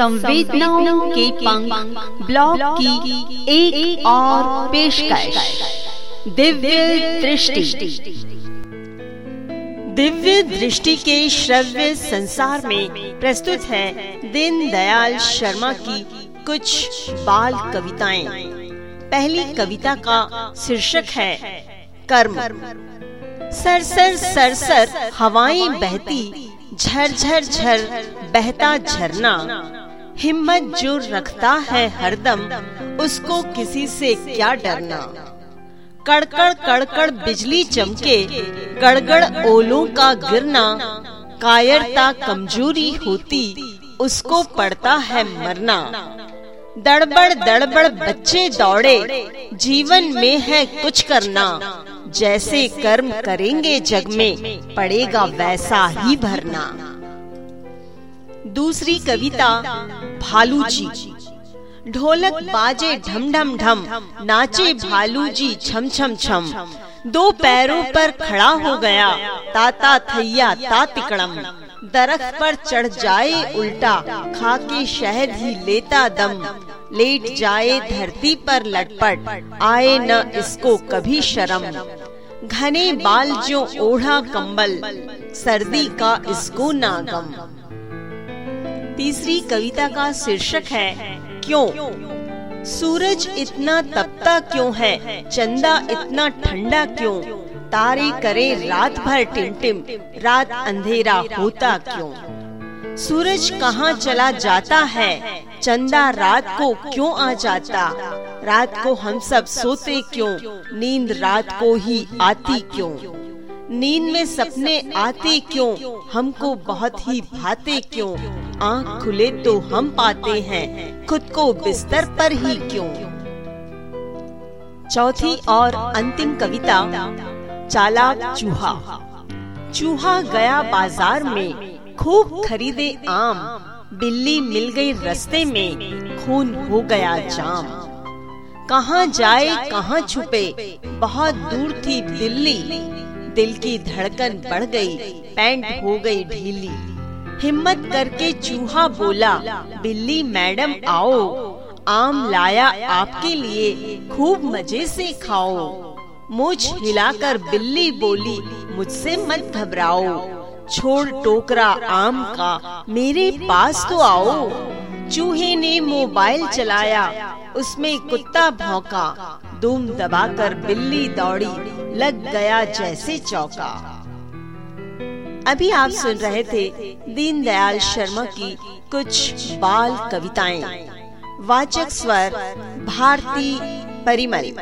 संवेदनाओं के पंख ब्लॉग की एक, एक और पेशकश। दिव्य दृष्टि। दिव्य दृष्टि के श्रव्य संसार में प्रस्तुत है दीन दयाल शर्मा की कुछ बाल कविताएँ। पहली कविता का शीर्षक है कर्म। सरसर सरसर हवाएँ बहती झर झर बहता झरना। हिम्मत जो रखता है हरदम, उसको किसी से क्या डरना? कड़कड़ कड़कड़ बिजली चमके, गड़गड़ ओलों का गिरना, कायरता कमज़ोरी होती, उसको पड़ता है मरना। दड़बड़ दड़बड़ बच्चे दौड़े, जीवन में है कुछ करना, जैसे कर्म करेंगे जग में, पड़ेगा वैसा ही भरना। दूसरी कविता भालू जी ढोलक बाजे ढम ढम ढम नाचे भालू जी छम छम छम दो पैरों पर खड़ा हो गया, ताता थैया ता तिकड़म दरख्त पर चढ़ जाए उल्टा, खाके शहद ही लेता दम। लेट जाए धरती पर लटपट, आए न इसको कभी शर्म। घने बाल जो ओढ़ा कंबल, सर्दी का इसको नागम। तीसरी कविता का शीर्षक है, क्यों? सूरज इतना तपता क्यों है? चंदा इतना ठंडा क्यों? तारे करे रात भर टिम टिम रात अंधेरा होता क्यों? सूरज कहाँ चला जाता है? चंदा रात को क्यों आ जाता? रात को हम सब सोते क्यों? नींद रात को ही आती क्यों? नींद में सपने आते क्यों? हमको बहुत ही भाते क्यों? आँख खुले तो हम पाते हैं, खुद को बिस्तर पर ही क्यों? चौथी और अंतिम कविता, चालाक चूहा। चूहा गया बाज़ार में, खूब खरीदे आम। बिल्ली मिल गई रस्ते में, खून हो गया जाम। कहाँ जाए, कहाँ छुपे, बहुत दूर थी दिल्ली। दिल की धड़कन बढ़ गई, पैंट हो गई ढीली। हिम्मत करके चूहा बोला, बिल्ली मैडम आओ, आम लाया आपके लिए, खूब मज़े से खाओ। मुझ हिलाकर बिल्ली बोली, मुझसे मत घबराओ, छोड़ टोकरा आम का, मेरे पास तो आओ। चूहे ने मोबाइल चलाया, उसमें कुत्ता भौंका, दुम दबाकर बिल्ली दौड़ी। लग गया जैसे चौका। अभी आप सुन रहे थे दीनदयाल शर्मा की कुछ बाल कविताएँ। वाचक स्वर भारती परिमल।